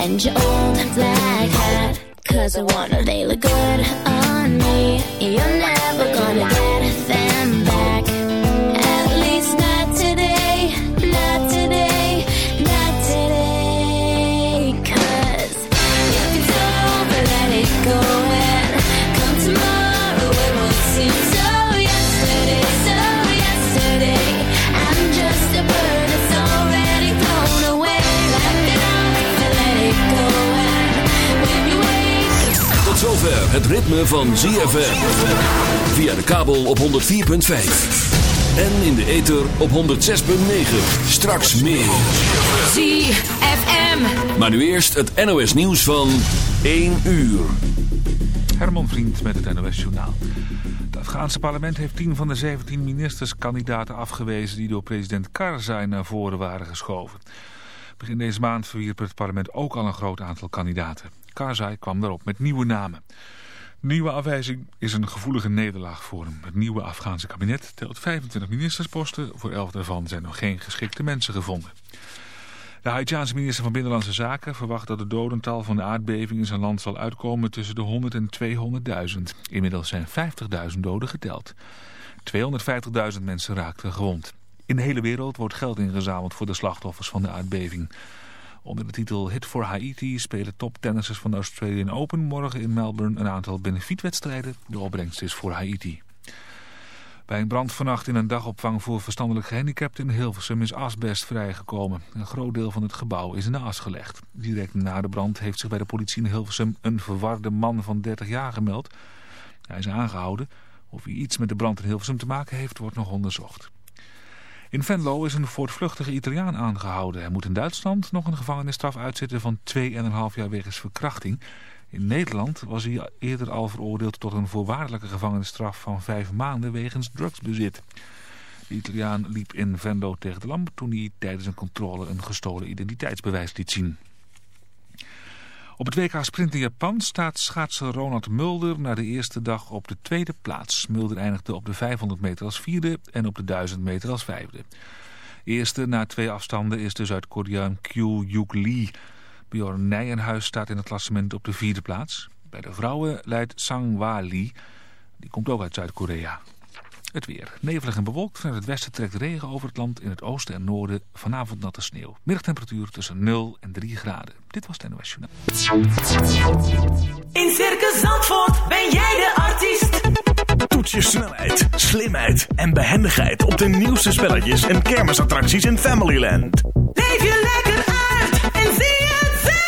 and your old black hat. Cause I wanna they look good on me. You're never gonna get them het ritme van ZFM. Via de kabel op 104.5. En in de ether op 106.9. Straks meer. ZFM. Maar nu eerst het NOS nieuws van 1 uur. Herman Vriend met het NOS Journaal. Het Afghaanse parlement heeft 10 van de 17 ministerskandidaten afgewezen... die door president Karzai naar voren waren geschoven. Begin deze maand verwierp het parlement ook al een groot aantal kandidaten. Karzai kwam daarop met nieuwe namen. Nieuwe afwijzing is een gevoelige nederlaag voor hem. Het nieuwe Afghaanse kabinet telt 25 ministersposten. Voor 11 daarvan zijn nog geen geschikte mensen gevonden. De Haitiaanse minister van Binnenlandse Zaken verwacht dat het dodental van de aardbeving in zijn land zal uitkomen tussen de 100 en 200.000. Inmiddels zijn 50.000 doden geteld. 250.000 mensen raakten gewond. In de hele wereld wordt geld ingezameld voor de slachtoffers van de aardbeving. Onder de titel Hit for Haiti spelen toptennissers van de Australian Open morgen in Melbourne een aantal benefietwedstrijden. De opbrengst is voor Haiti. Bij een brand vannacht in een dagopvang voor verstandelijk gehandicapten in Hilversum is asbest vrijgekomen. Een groot deel van het gebouw is in de as gelegd. Direct na de brand heeft zich bij de politie in Hilversum een verwarde man van 30 jaar gemeld. Hij is aangehouden. Of hij iets met de brand in Hilversum te maken heeft, wordt nog onderzocht. In Venlo is een voortvluchtige Italiaan aangehouden. Hij moet in Duitsland nog een gevangenisstraf uitzitten van 2,5 jaar wegens verkrachting. In Nederland was hij eerder al veroordeeld tot een voorwaardelijke gevangenisstraf van 5 maanden wegens drugsbezit. De Italiaan liep in Venlo tegen de lamp toen hij tijdens een controle een gestolen identiteitsbewijs liet zien. Op het WK Sprint in Japan staat schaatser Ronald Mulder na de eerste dag op de tweede plaats. Mulder eindigde op de 500 meter als vierde en op de 1000 meter als vijfde. Eerste na twee afstanden is de Zuid-Koreaan Kyu Yuk Lee. Bjorn Nijenhuis staat in het klassement op de vierde plaats. Bij de vrouwen leidt Sang-Wa Lee. Die komt ook uit Zuid-Korea. Het weer. Nevelig en bewolkt. Vanuit het westen trekt regen over het land. In het oosten en noorden vanavond natte sneeuw. Middagtemperatuur tussen 0 en 3 graden. Dit was het NOS Journaal. In Circus Zandvoort ben jij de artiest. Toets je snelheid, slimheid en behendigheid op de nieuwste spelletjes en kermisattracties in Familyland. Leef je lekker uit en zie het zelf.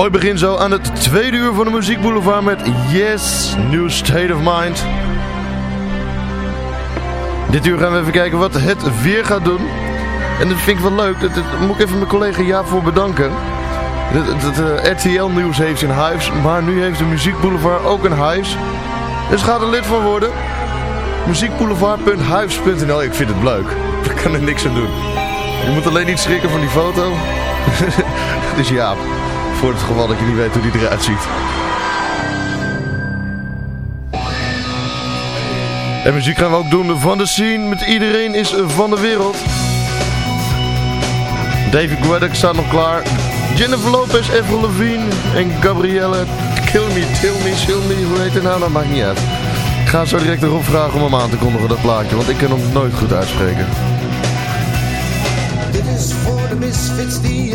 Mooi begin zo aan het tweede uur van de Muziek Boulevard met Yes, New State of Mind. Dit uur gaan we even kijken wat het weer gaat doen. En dat vind ik wel leuk. Dat, moet ik even mijn collega Jaap voor bedanken. Het uh, RTL Nieuws heeft een huis, maar nu heeft de Muziek Boulevard ook een huis. Dus ga er lid van worden. Muziekboulevard.huis.nl Ik vind het leuk. Daar kan er niks aan doen. Je moet alleen niet schrikken van die foto. dus Jaap, voor het geval dat je niet weet hoe die eruit ziet. En muziek gaan we ook doen van de scene met iedereen is van de wereld. David Guetta staat nog klaar. Jennifer Lopez, Avril Lavigne en Gabrielle Kill Me, Till Me, Shill Me, hoe heet het nou? Dat maakt niet uit. Ik ga zo direct erop vragen om hem aan te kondigen dat plaatje, want ik kan hem nooit goed uitspreken. Dit is voor de misfits die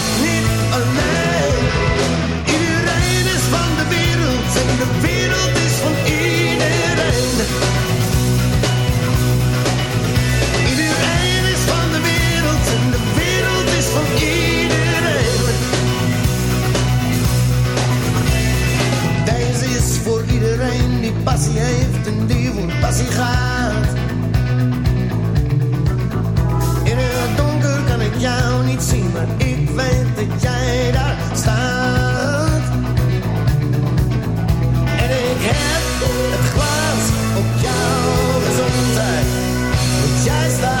passie heeft en die voor passie gaat. In het donker kan ik jou niet zien, maar ik weet dat jij daar staat. En ik heb het glas op jouw gezondheid, want jij staat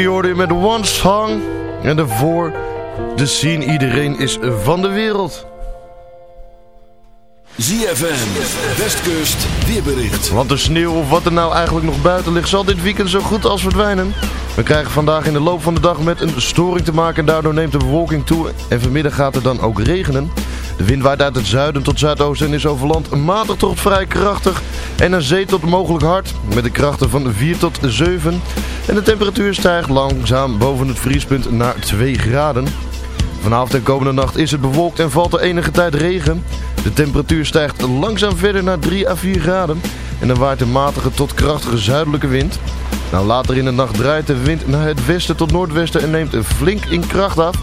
Rigby hoorde je met One Song. En daarvoor de scene Iedereen is van de wereld. ZFM, Westkust, weerbericht. Want de sneeuw of wat er nou eigenlijk nog buiten ligt zal dit weekend zo goed als verdwijnen. We krijgen vandaag in de loop van de dag met een storing te maken en daardoor neemt de bewolking toe. En vanmiddag gaat het dan ook regenen. De wind waait uit het zuiden tot zuidoosten en is over land matig tot vrij krachtig. En aan zee tot mogelijk hard met de krachten van 4 tot 7. En de temperatuur stijgt langzaam boven het vriespunt naar 2 graden. Vanavond en komende nacht is het bewolkt en valt er enige tijd regen. De temperatuur stijgt langzaam verder naar 3 à 4 graden. En dan waait een matige tot krachtige zuidelijke wind. Nou, later in de nacht draait de wind naar het westen tot noordwesten en neemt flink in kracht af.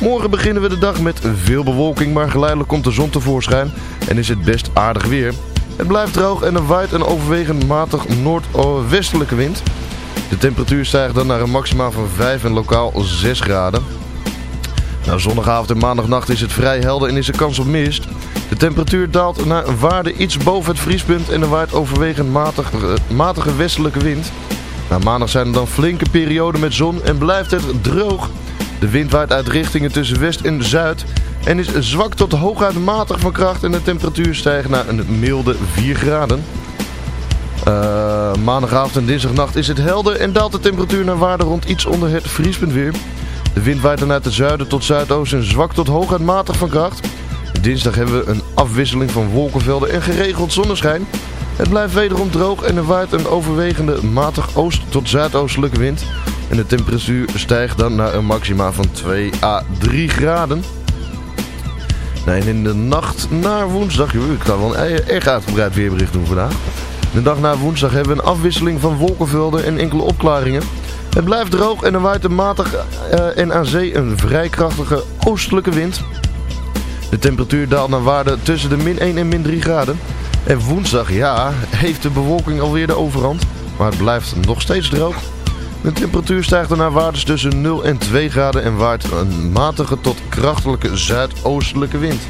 Morgen beginnen we de dag met veel bewolking, maar geleidelijk komt de zon tevoorschijn en is het best aardig weer. Het blijft droog en er waait een overwegend matig noordwestelijke wind. De temperatuur stijgt dan naar een maximaal van 5 en lokaal 6 graden. Nou, zondagavond en maandagnacht is het vrij helder en is er kans op mist. De temperatuur daalt naar een waarde iets boven het vriespunt en er waait overwegend matig, eh, matige westelijke wind. Na maandag zijn er dan flinke perioden met zon en blijft het droog. De wind waait uit richtingen tussen west en zuid en is zwak tot hooguit matig van kracht en de temperatuur stijgt naar een milde 4 graden. Eh, maandagavond en dinsdagnacht is het helder en daalt de temperatuur naar waarde rond iets onder het vriespunt weer. De wind waait dan uit het zuiden tot zuidoosten zwak tot hooguit matig van kracht. Dinsdag hebben we een afwisseling van wolkenvelden en geregeld zonneschijn. Het blijft wederom droog en er waait een overwegende matig oost tot zuidoostelijke wind. En de temperatuur stijgt dan naar een maxima van 2 à 3 graden. Nee, in de nacht naar woensdag, joh, ik ga wel een erg uitgebreid weerbericht doen vandaag. De dag na woensdag hebben we een afwisseling van wolkenvelden en enkele opklaringen. Het blijft droog en er waait een matig eh, en aan zee een vrij krachtige oostelijke wind. De temperatuur daalt naar waarde tussen de min 1 en min 3 graden. En woensdag, ja, heeft de bewolking alweer de overhand. Maar het blijft nog steeds droog. De temperatuur stijgt naar waardes tussen 0 en 2 graden en waait een matige tot krachtige zuidoostelijke wind.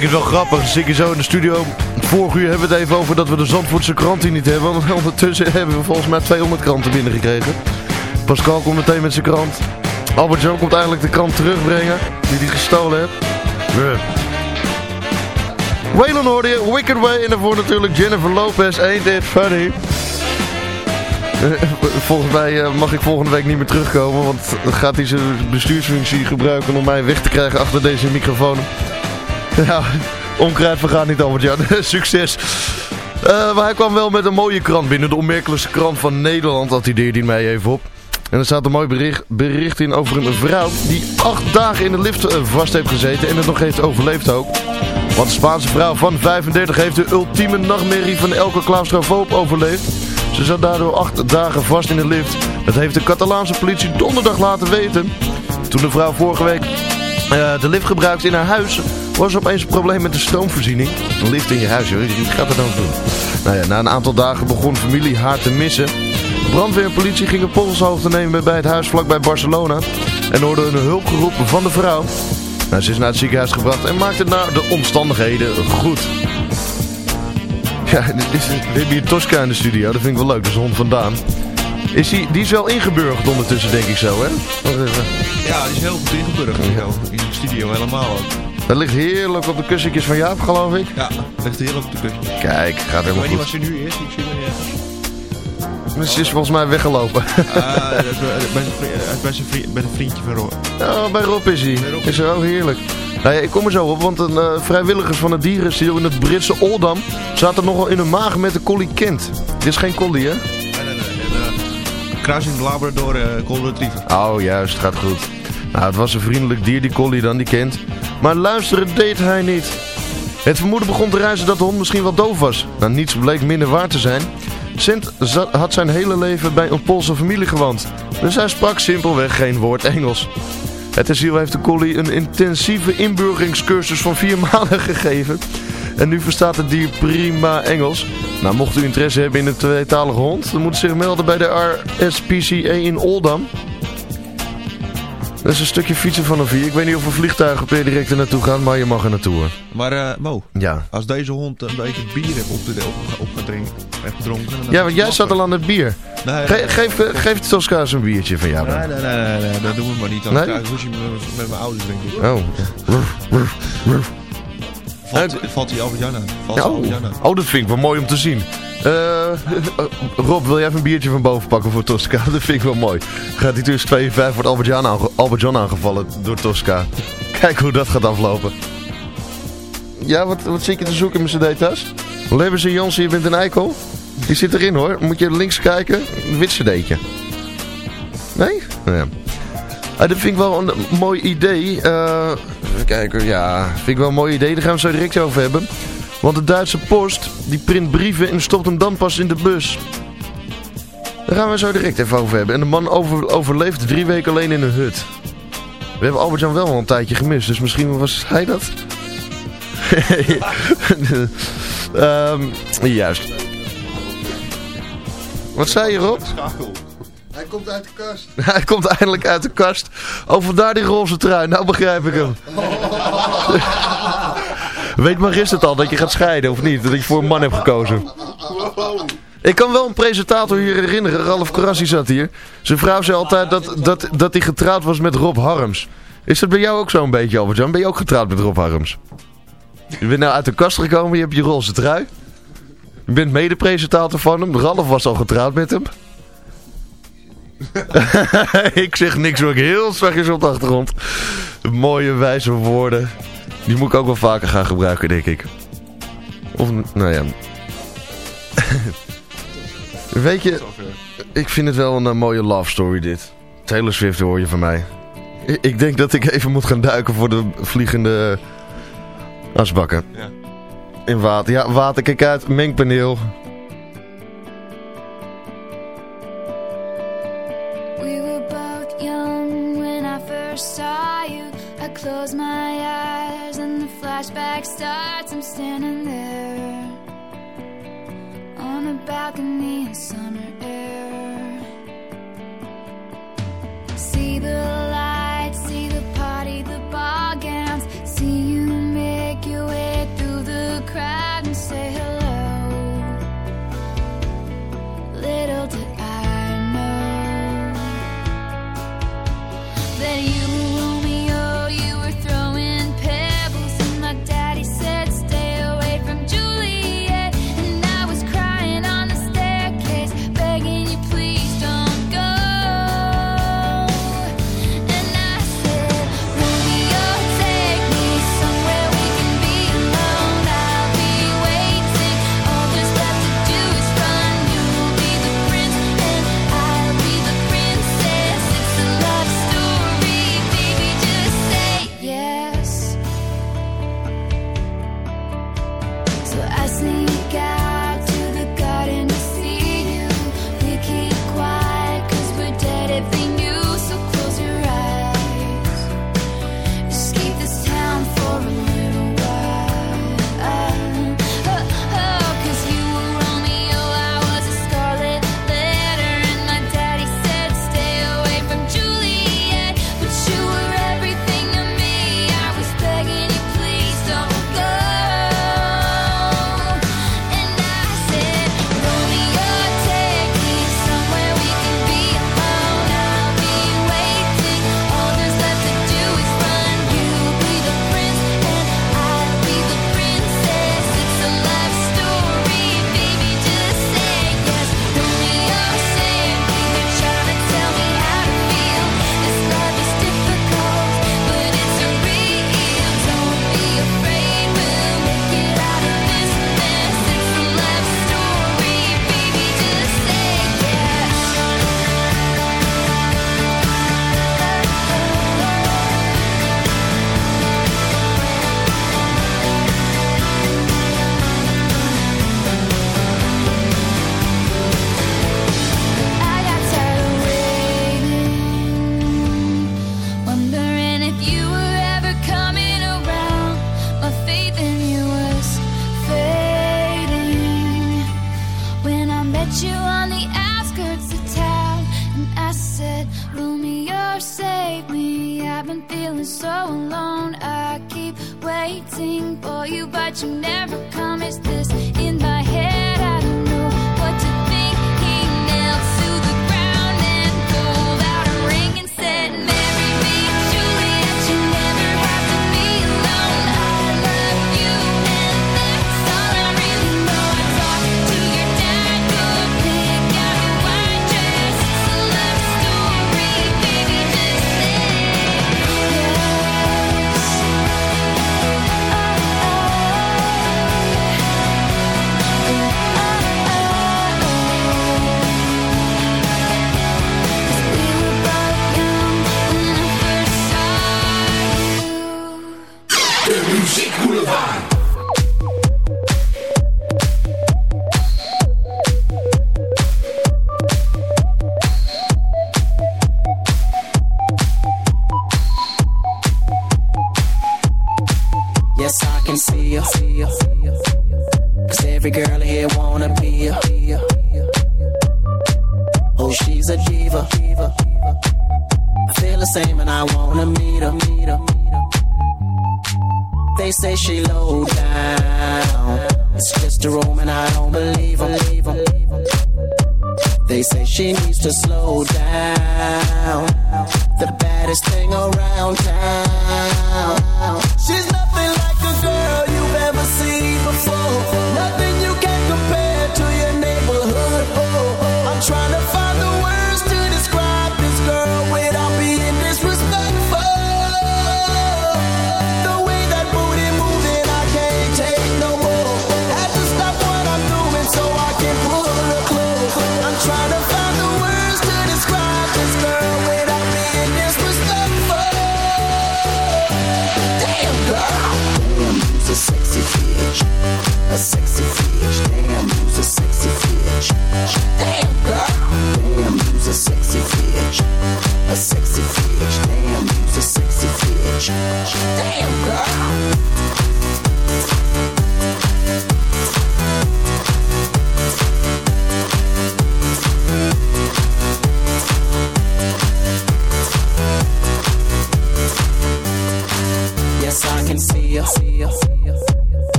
Vind het wel grappig, dan zit je zo in de studio. Vorig uur hebben we het even over dat we de Zandvoortse krant hier niet hebben. Want ondertussen hebben we volgens mij 200 kranten binnengekregen. Pascal komt meteen met zijn krant. Albert Jan komt eigenlijk de krant terugbrengen die hij gestolen heeft. Waylon hoorde je, Wicked Way. En daarvoor natuurlijk Jennifer Lopez, Ain't It Funny. Eh, Volgens mij eh, mag ik volgende week niet meer terugkomen, want gaat hij zijn bestuursfunctie gebruiken om mij weg te krijgen achter deze microfoon. Ja, onkruid vergaat niet Albert Jan. Succes. Eh, maar hij kwam wel met een mooie krant binnen. De onmerkelijkste krant van Nederland. Attendeerde hij mij even op. En er staat een mooi bericht, bericht in over een vrouw die acht dagen in de lift eh, vast heeft gezeten en het nog heeft overleefd ook. Want de Spaanse vrouw van 35 heeft de ultieme nachtmerrie van elke claustrofoob overleefd. Ze zat daardoor acht dagen vast in de lift. Dat heeft de Catalaanse politie donderdag laten weten. Toen de vrouw vorige week eh, de lift gebruikte in haar huis, was er opeens een probleem met de stroomvoorziening. Een lift in je huis, joh. Wat gaat dat dan doen? Nou ja, na een aantal dagen begon familie haar te missen. Brandweer en politie gingen polshoogte nemen bij het huis vlakbij Barcelona. En hoorden een hulpgeroep van de vrouw. Nou, ze is naar het ziekenhuis gebracht en maakte naar de omstandigheden goed. Ja, dit is, we hebben hier Tosca in de studio. Dat vind ik wel leuk. Dat is de hond vandaan. Is die, die is wel ingeburgerd ondertussen, denk ik zo, hè? Ja, die is heel goed ingeburgerd. Zo. In de studio helemaal ook. Dat ligt heerlijk op de kussentjes van Jaap, geloof ik. Ja, ligt heel op de kussen. Kijk, gaat Ik weet helemaal niet wat goed. ze nu is. Ik zie er. Ze is volgens mij weggelopen. Ah, is bij- zijn bij een vriendje van Roy. Oh, bij Rob is hij. Rob. Is er ook heerlijk. Nou ja, ik kom er zo op, want een eh, vrijwilligers van het dierenasiel in het Britse Oldham zaten nogal in hun maag met de collie Kent. Dit is geen collie, hè? Nee, nee, nee. Kruising Labrador uh, Golden Retriever. Oh, juist, gaat goed. Nou, het was een vriendelijk dier, die collie dan, die Kent. Maar luisteren deed hij niet. Het vermoeden begon te reizen dat de hond misschien wel doof was. Nou, niets bleek minder waar te zijn. Sint had zijn hele leven bij een Poolse familie gewoond. Dus hij sprak simpelweg geen woord Engels. Het asiel heeft de collie een intensieve inburgeringscursus van vier maanden gegeven. En nu verstaat het dier prima Engels. Nou, mocht u interesse hebben in een tweetalige hond, dan moet u zich melden bij de RSPCA in Oldham. Dat is een stukje fietsen vanaf hier. Ik weet niet of er vliegtuigen per direct er naartoe gaan, maar je mag er naartoe hoor. Maar eh, Mo, Ja. als deze hond een beetje bier heeft op, opgedrinken, heeft gedronken... Ja, want jij zat al aan het bier. Nee, Ge nee, geef, eh, geef Tosca eens een biertje van jou dan. nee, nee, nee, nee, nee, dat doen we maar niet. Dan Nee? krijg ik ruzie met, met mijn ouders, denk ik. Oh. Valt, valt hij Albert Jan aan? Valt hij Oh. Albert Jan aan? oh, dat vind ik wel mooi om te zien. Eh, Rob, wil jij even een biertje van boven pakken voor Tosca? Dat vind ik wel mooi. Gaat hij tussen 2 en 5 wordt Albert Jan, aange- Albert Jan aangevallen door Tosca. Kijk hoe dat gaat aflopen. Ja, wat, wat zit je te zoeken in mijn cd-tas? En Jansen, je bent een eikel? Die zit erin hoor. Moet je links kijken. Een wit cd'tje. Nee? Ja. Ah, dat vind ik wel een mooi idee. Eh, even kijken, ja. Vind ik wel een mooi idee. Daar gaan we zo direct over hebben. Want de Duitse post, die print brieven en stopt hem dan pas in de bus. Daar gaan we zo direct even over hebben. En de man over, overleeft drie weken alleen in een hut. We hebben Albert-Jan wel al een tijdje gemist, dus misschien was hij dat? Ehm, juist. Wat zei je Rob? Hij komt uit de kast. Hij komt eindelijk uit de kast. Oh, vandaar die roze trui. Nou begrijp ik hem. Weet maar het al dat je gaat scheiden of niet? Dat je voor een man hebt gekozen. Ik kan wel een presentator hier herinneren. Ralf Karassi zat hier. Zijn vrouw zei altijd dat, dat, dat hij getrouwd was met Rob Harms. Is dat bij jou ook zo'n beetje, Albert-Jan? Ben je ook getrouwd met Rob Harms? Je bent nou uit de kast gekomen. Je hebt je roze trui. Je bent mede-presentator van hem. Ralf was al getrouwd met hem. ik zeg niks hoor, ik heel zachtjes op de achtergrond. Mooie wijze woorden. Die moet ik ook wel vaker gaan gebruiken, denk ik. Of, nou ja. Weet je, ik vind het wel een eh, mooie love story dit. Taylor Swift hoor je van mij. Ik denk dat ik even moet gaan duiken voor de vliegende asbakken. Ja. In water. Ja, water, kijk uit, mengpaneel. flashback starts, I'm standing there on a balcony in summer air. See the light. you, but you never come. Is this?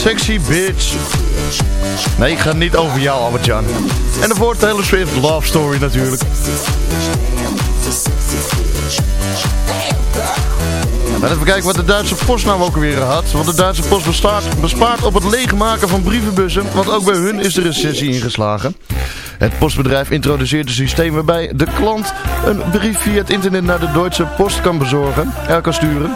Sexy Bitch. Nee, ik ga niet over jou, Albert-Jan. En daarvoor Taylor Swift, Love Story natuurlijk. Maar even kijken wat de Duitse post nou ook weer had. Want de Duitse post bestaat, bespaart op het leegmaken van brievenbussen. Want ook bij hun is de recessie ingeslagen. Het postbedrijf introduceert een systeem waarbij de klant een brief via het internet naar de Duitse post kan bezorgen. Sturen.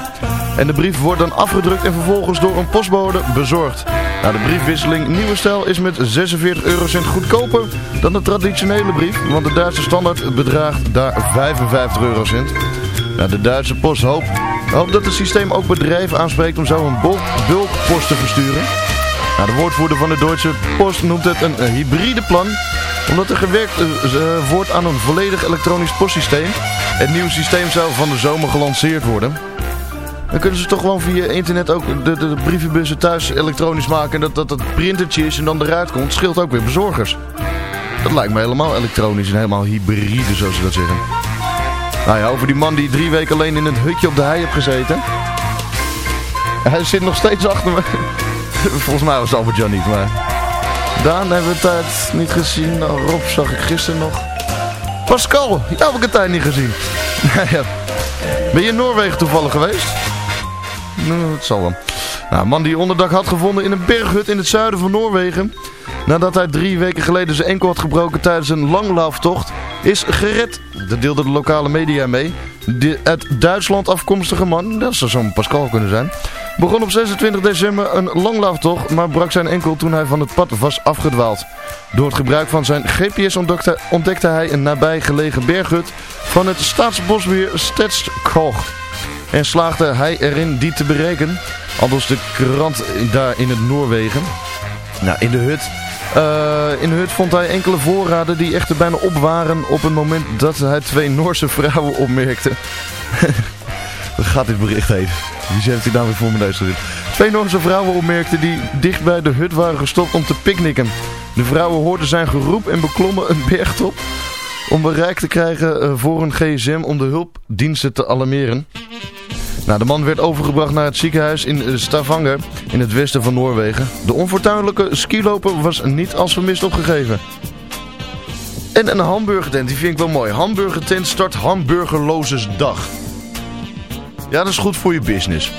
En de brief wordt dan afgedrukt en vervolgens door een postbode bezorgd. De briefwisseling Nieuwe Stijl is met 46 eurocent goedkoper dan de traditionele brief. Want de Duitse standaard bedraagt daar 55 eurocent. Nou, de Duitse post hoopt, hoopt dat het systeem ook bedrijven aanspreekt om zo een bulk, bulkpost te versturen. Nou, de woordvoerder van de Duitse Post noemt het een, eh, hybride plan. Omdat er gewerkt eh, eh, wordt aan een volledig elektronisch postsysteem. Het nieuwe systeem zou van de zomer gelanceerd worden. Dan kunnen ze toch gewoon via internet ook de, de, brievenbussen thuis elektronisch maken. En dat, dat dat printertje is en dan eruit komt. Scheelt ook weer bezorgers. Dat lijkt me helemaal elektronisch en helemaal hybride, zoals ze dat zeggen. Nou ja, over die man die drie weken alleen in een hutje op de hei heeft gezeten. Hij zit nog steeds achter me. Volgens mij was het Albert Jan niet, maar... Daan hebben we tijd niet gezien. Nou, Rob zag ik gisteren nog. Pascal, jou heb ik een tijd niet gezien. Ben je in Noorwegen toevallig geweest? Nou, het zal wel. Nou, een man die onderdak had gevonden in een berghut in het zuiden van Noorwegen. Nadat hij drie weken geleden zijn enkel had gebroken tijdens een langlauftocht, is gered. Dat deelde de lokale media mee. De uit Duitsland afkomstige man, dat zou zo'n Pascal kunnen zijn, begon op 26 december een langlauftocht, maar brak zijn enkel toen hij van het pad was afgedwaald. Door het gebruik van zijn GPS ontdekte, ontdekte hij een nabijgelegen berghut van het staatsbosbeheer Stedskoog. En slaagde hij erin die te bereiken. Aldus de krant daar in het Noorwegen. Nou, in de hut. eh, in de hut vond hij enkele voorraden die echter bijna op waren op het moment dat hij twee Noorse vrouwen opmerkte. Waar gaat dit bericht heen? Wie heeft hij nou weer voor mijn neus gezet? Twee Noorse vrouwen opmerkten die dicht bij de hut waren gestopt om te picknicken. De vrouwen hoorden zijn geroep en beklommen een bergtop om bereik te krijgen eh, voor een gsm om de hulpdiensten te alarmeren. Nou, de man werd overgebracht naar het ziekenhuis in eh, Stavanger in het westen van Noorwegen. De onfortuinlijke skiloper was niet als vermist opgegeven. En een hamburgertent, die vind ik wel mooi. Hamburgertent start Hamburgerlozesdag. Ja, dat is goed voor je business.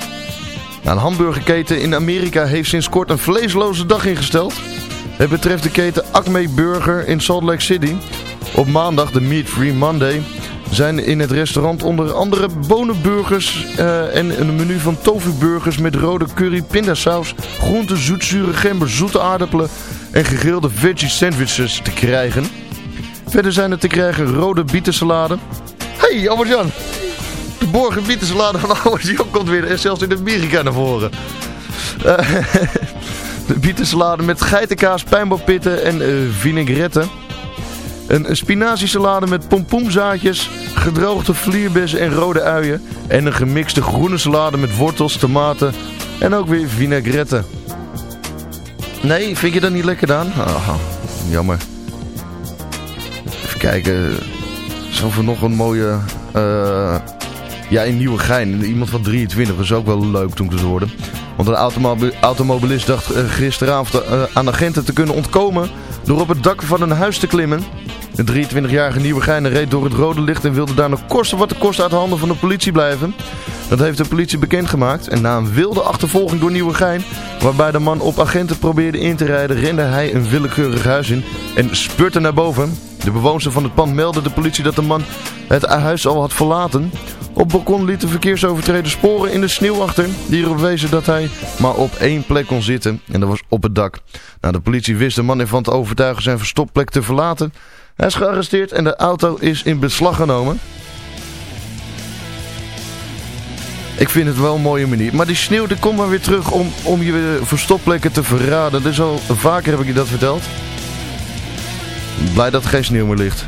Nou, een hamburgerketen in Amerika heeft sinds kort een vleesloze dag ingesteld. Het betreft de keten Acme Burger in Salt Lake City. Op maandag, de Meat Free Monday, zijn in het restaurant onder andere bonenburgers eh, en een menu van tofuburgers met rode curry, pindasaus, groente, zoetzure gember, zoete aardappelen en gegrilde veggie sandwiches te krijgen. Verder zijn er te krijgen rode bietensalade. Hey Albert-Jan, de borgen bietensalade van Albert-Jan komt weer en zelfs in Amerika naar voren. Eh, de bietensalade met geitenkaas, pijnbooppitten en eh vinaigrette. Een spinaziesalade met pompoenzaadjes, gedroogde vlierbessen en rode uien en een gemixte groene salade met wortels, tomaten en ook weer vinaigrette. Nee, vind je dat niet lekker dan? Jammer. Even kijken. Zoveel nog een mooie... eh, ja, in Nieuwegein. Iemand van 23 is ook wel leuk toen te worden. Want een automobi- automobilist dacht eh, gisteravond eh, aan agenten te kunnen ontkomen... door op het dak van een huis te klimmen. De 23-jarige Nieuwegein reed door het rode licht en wilde daar nog kosten wat de kost uit handen van de politie blijven. Dat heeft de politie bekendgemaakt. En na een wilde achtervolging door Nieuwegein, waarbij de man op agenten probeerde in te rijden, rende hij een willekeurig huis in en spurte naar boven. De bewoonster van het pand meldde de politie dat de man het huis al had verlaten. Op balkon liet de verkeersovertreder sporen in de sneeuw achter, die erop wezen dat hij maar op één plek kon zitten. En dat was op het dak. Nou, de politie wist de man ervan te overtuigen zijn verstopplek te verlaten. Hij is gearresteerd en de auto is in beslag genomen. Ik vind het wel een mooie manier. Maar die sneeuw, die komt maar weer terug om, om je verstopplekken te verraden. Dus al vaker heb ik je dat verteld. Blij dat er geen sneeuw meer ligt.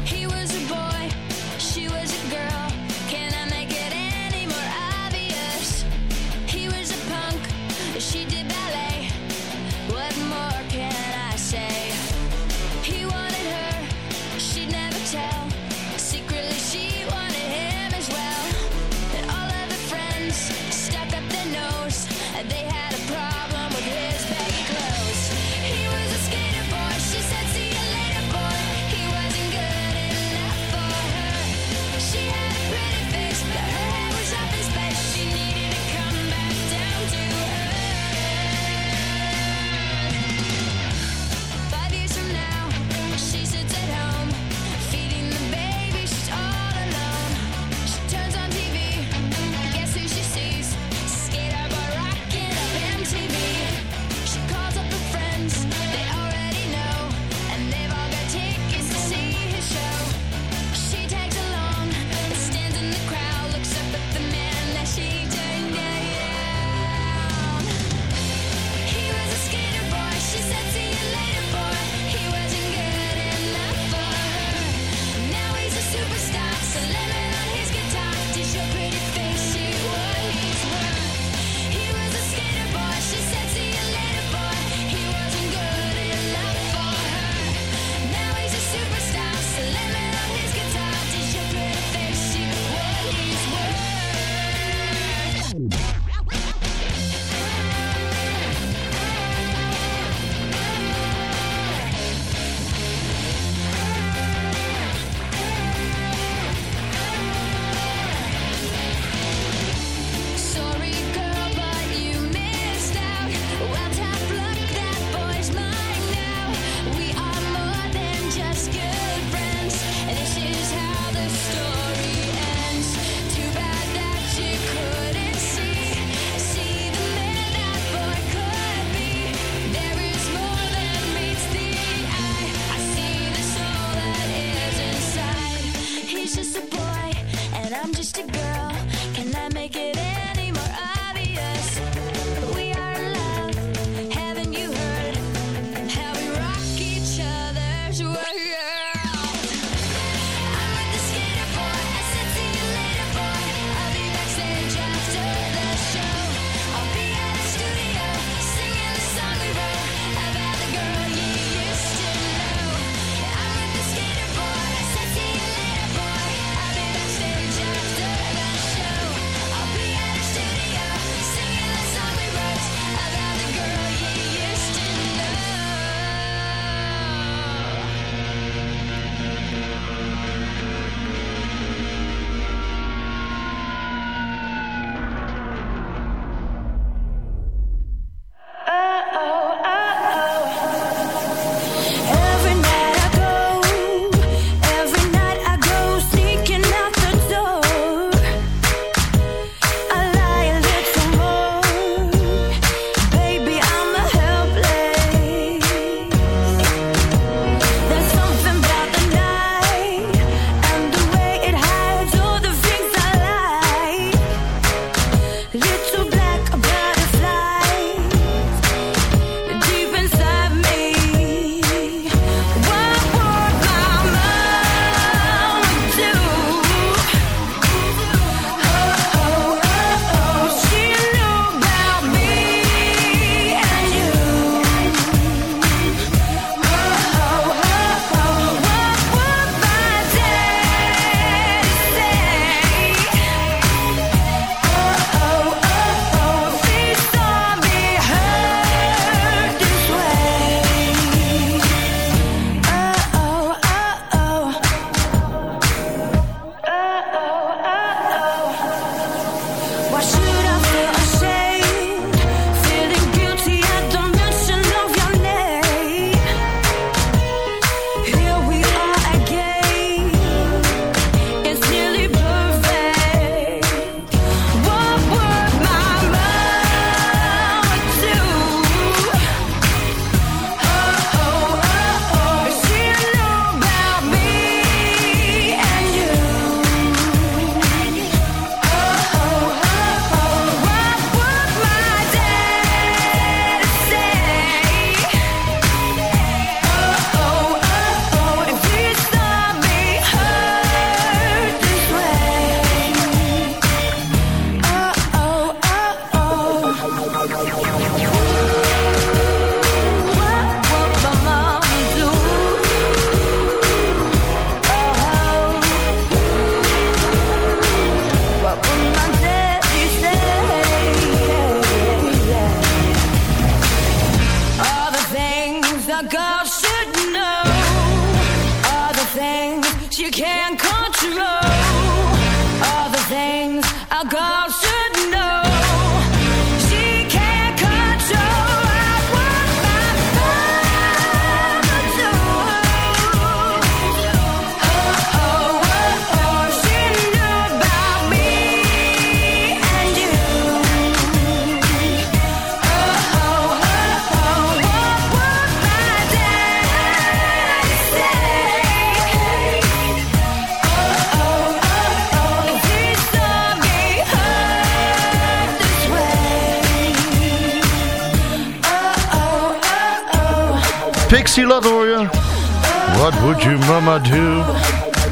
Mama do?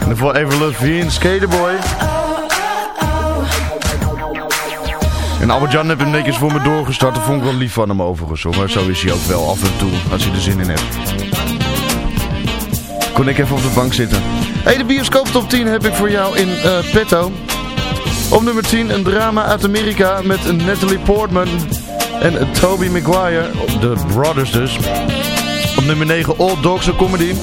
En daarvoor Avril Lavigne, Skaterboy. En Albert Jan heeft hem netjes voor me doorgestart. Dat vond ik wel lief van hem overigens. Maar zo is hij ook wel af en toe, als hij er zin in heeft. Kon ik even op de bank zitten. Hey, de bioscoop top 10 heb ik voor jou in eh, petto. Op nummer 10 een drama uit Amerika met Natalie Portman en Toby Maguire. De Brothers dus. Op nummer 9 All Dogs, een comedy.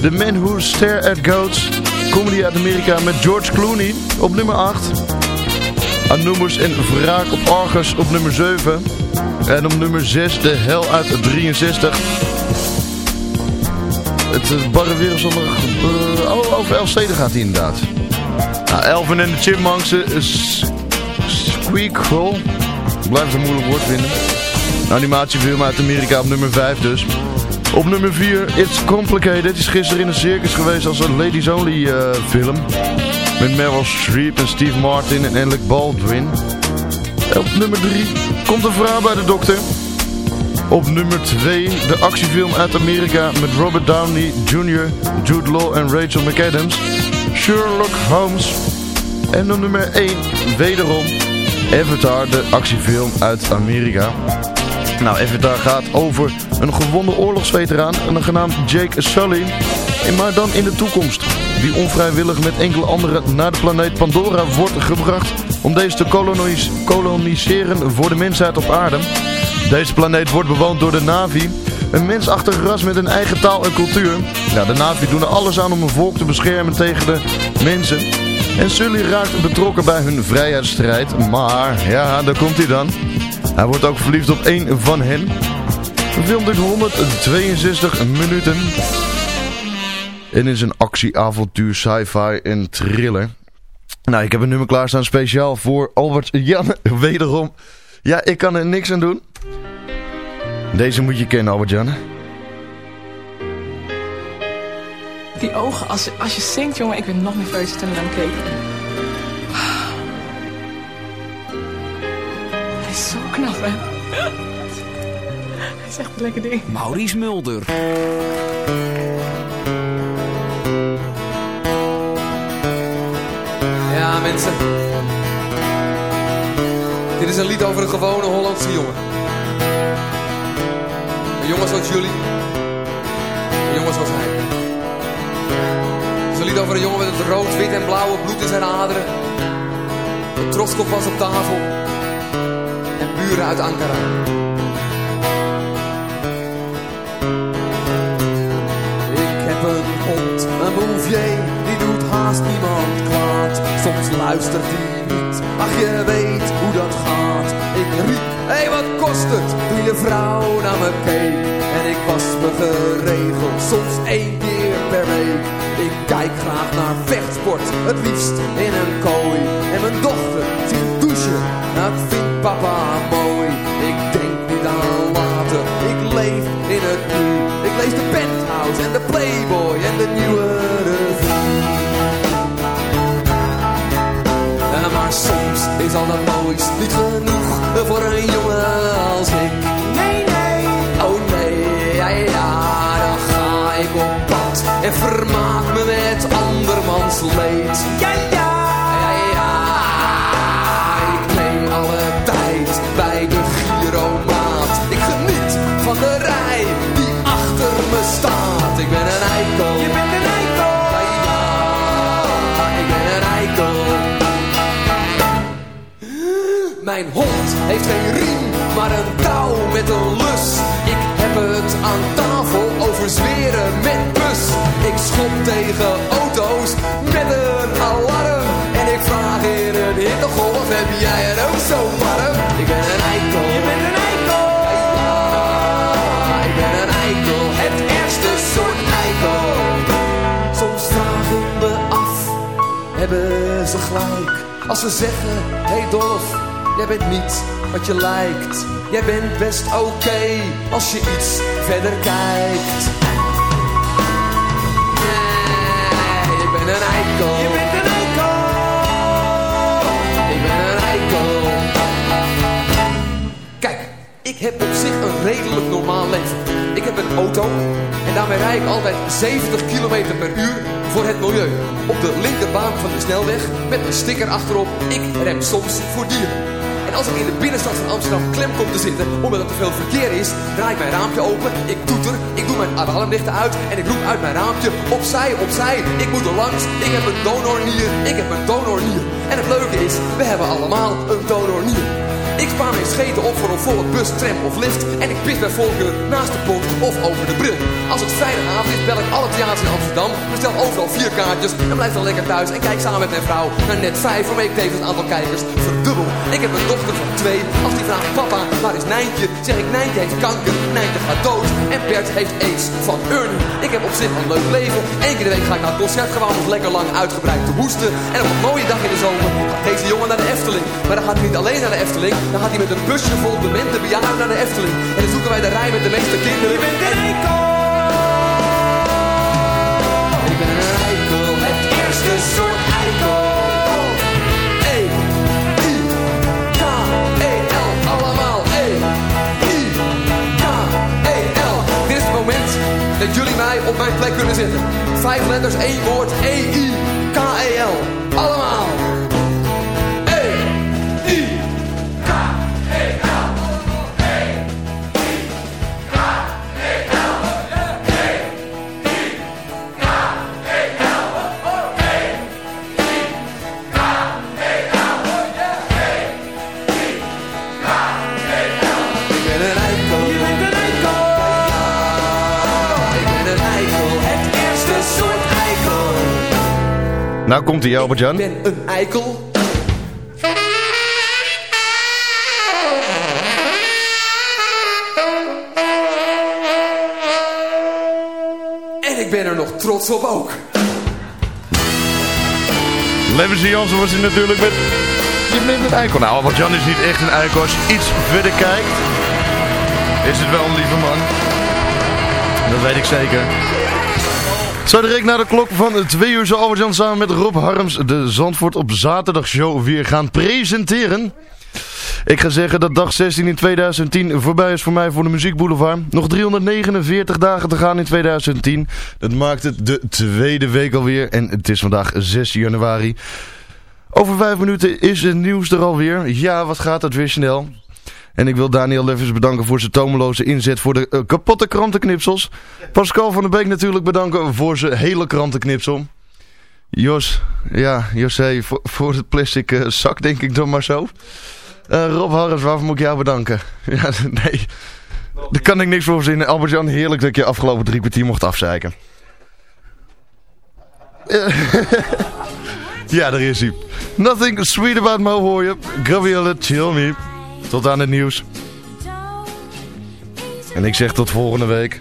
The Man Who Stare at Goats. Comedy uit Amerika met George Clooney. Op nummer 8. Anubis en Wraak op Argus op nummer 7. En op nummer 6 De Hel uit 63. Het uh, barre weer zonder... Uh, oh, over Elfsteden gaat hij inderdaad. Nou, Elvin en de Chipmunks. Uh, Squeakquel. Blijft een moeilijk woord vinden. Een animatiefilm uit Amerika op nummer 5 dus. Op nummer 4, It's Complicated. Is gisteren in een circus geweest als een Ladies Only uh, film. Met Meryl Streep en Steve Martin en Alec Baldwin. Op nummer 3 komt een vrouw bij de dokter. Op nummer 2 de actiefilm uit Amerika met Robert Downey Jr., Jude Law en Rachel McAdams. Sherlock Holmes. En op nummer 1 wederom Avatar, de actiefilm uit Amerika. Nou, Avatar gaat over een gewonde oorlogsveteraan, een genaamd Jake Sully. Maar dan in de toekomst. Die onvrijwillig met enkele anderen naar de planeet Pandora wordt gebracht om deze te kolonis koloniseren voor de mensheid op aarde. Deze planeet wordt bewoond door de Navi, een mensachtig ras met een eigen taal en cultuur. Ja, de Navi doen er alles aan om een volk te beschermen tegen de mensen. En Sully raakt betrokken bij hun vrijheidsstrijd, maar ja, daar komt hij dan. Hij wordt ook verliefd op één van hen. De film duurt 162 minuten. En is een actie, avontuur, sci-fi en thriller. Nou, ik heb een nummer klaarstaan speciaal voor Albert Jan. Wederom. Ja, ik kan er niks aan doen. Deze moet je kennen, Albert Jan. Die ogen, als, als je zingt, jongen, ik ben nog nerveus toen ik hem keek. Is zo knap, hè? Hij is echt een lekker ding. Maurice Mulder. Ja, mensen. Dit is een lied over een gewone Hollandse jongen. Een jongen zoals jullie. Een jongen zoals hij. Het is een lied over een jongen met het rood, wit en blauwe bloed in zijn aderen. De troskop was op tafel. Uit Ankara. Ik heb een hond, een bouvier, die doet haast niemand kwaad. Soms luistert hij niet, ach je weet hoe dat gaat. Ik riep, hé hey, wat kost het, toen je vrouw naar me keek. En ik was me geregeld, soms één keer per week. Ik kijk graag naar vechtsport, het liefst in een kooi. En mijn dochter ziet dat vindt papa mooi. Ik denk niet aan later, ik leef in het nu. Ik lees de penthouse en de playboy en de nieuwe revue. Eh, Maar soms is al dat moois niet genoeg voor een jongen als ik. Nee, nee. Oh nee, ja, ja, dan ga ik op pad en vermaak me met andermans leed. Ja, Mijn hond heeft geen riem, maar een touw met een lus. Ik heb het aan tafel over zweren met bus. Ik schop tegen auto's met een alarm. En ik vraag in een hittegolf, heb jij het ook zo warm? Ik ben een eikel. Je bent een eikel. Ik ben een eikel. Het ergste soort eikel. Soms vraag ik me af, hebben ze gelijk? Als ze zeggen, hey Dolf, jij bent niet wat je lijkt. Jij bent best oké als je iets verder kijkt. Nee, ik ben een eikel. Je bent een eikel. Ik ben een eikel. Kijk, ik heb op zich een redelijk normaal leven. Ik heb een auto en daarmee rijd ik altijd 70 km per uur voor het milieu. Op de linkerbaan van de snelweg met een sticker achterop. Ik rem soms voor dieren. Als ik in de binnenstad van Amsterdam klem kom te zitten omdat er te veel verkeer is, draai ik mijn raampje open, ik toeter, ik doe mijn alarmlichten uit en ik roep uit mijn raampje, opzij, opzij, ik moet er langs, ik heb een donornier, ik heb een donornier. En het leuke is, we hebben allemaal een donornier. Ik spaar mijn scheten op voor een volle bus, tram of lift en ik pis bij voorkeur naast de pot of over de bril. Als het vrijdagavond is, bel ik alle theaters in Amsterdam, bestel overal vier kaartjes en blijf dan lekker thuis en kijk samen met mijn vrouw naar net vijf, waarmee ik tevens het aantal kijkers verdubbel. Ik heb een dochter van twee, als die vraagt papa, waar is Nijntje? Zeg ik Nijntje heeft kanker, Nijntje gaat dood en Bert heeft aids van Ernie. Ik heb op zich een leuk leven, Eén keer de week ga ik naar het concert gewoon nog lekker lang uitgebreid te hoesten en op een mooie dag in de zomer gaat deze jongen naar de Efteling. Maar dan gaat hij niet alleen naar de Efteling, dan gaat hij met een busje vol demente bejaarden naar de Efteling. En dan zoeken wij de rij met de meeste kinderen. Je bent op mijn plek kunnen zetten. Vijf letters, één woord, E, Nou komt hij, Albert-Jan. Ik ben een eikel. En ik ben er nog trots op ook. Levens Jansen was hij natuurlijk met... Je bent een eikel. Nou, Albert-Jan is niet echt een eikel. Als je iets verder kijkt, is het wel een lieve man. Dat weet ik zeker. Zo direct naar de klok van twee uur zal Albert-Jan samen met Rob Harms de Zandvoort op zaterdag show weer gaan presenteren. Ik ga zeggen dat dag 16 in 2010 voorbij is voor mij voor de Muziek Boulevard. Nog 349 dagen te gaan in 2010. Dat maakt het de tweede week alweer. En het is vandaag 6 januari. Over vijf minuten is het nieuws er alweer. Ja, wat gaat dat weer snel. En ik wil Daniel Leffers bedanken voor zijn tomeloze inzet voor de eh, kapotte krantenknipsels. Pascal van der Beek natuurlijk bedanken voor zijn hele krantenknipsel. Jos, ja, José, voor, voor het plastic eh, zak denk ik dan maar zo. Eh, Rob Harris, waarvoor moet ik jou bedanken? Ja, nee, daar kan ik niks voor verzinnen. Albert-Jan, heerlijk dat je afgelopen drie kwartier mocht afzeiken. ja, daar is hij. Nothing sweet about Mo hoor je. Gabrielle, chill me. Tot aan het nieuws. En ik zeg tot volgende week.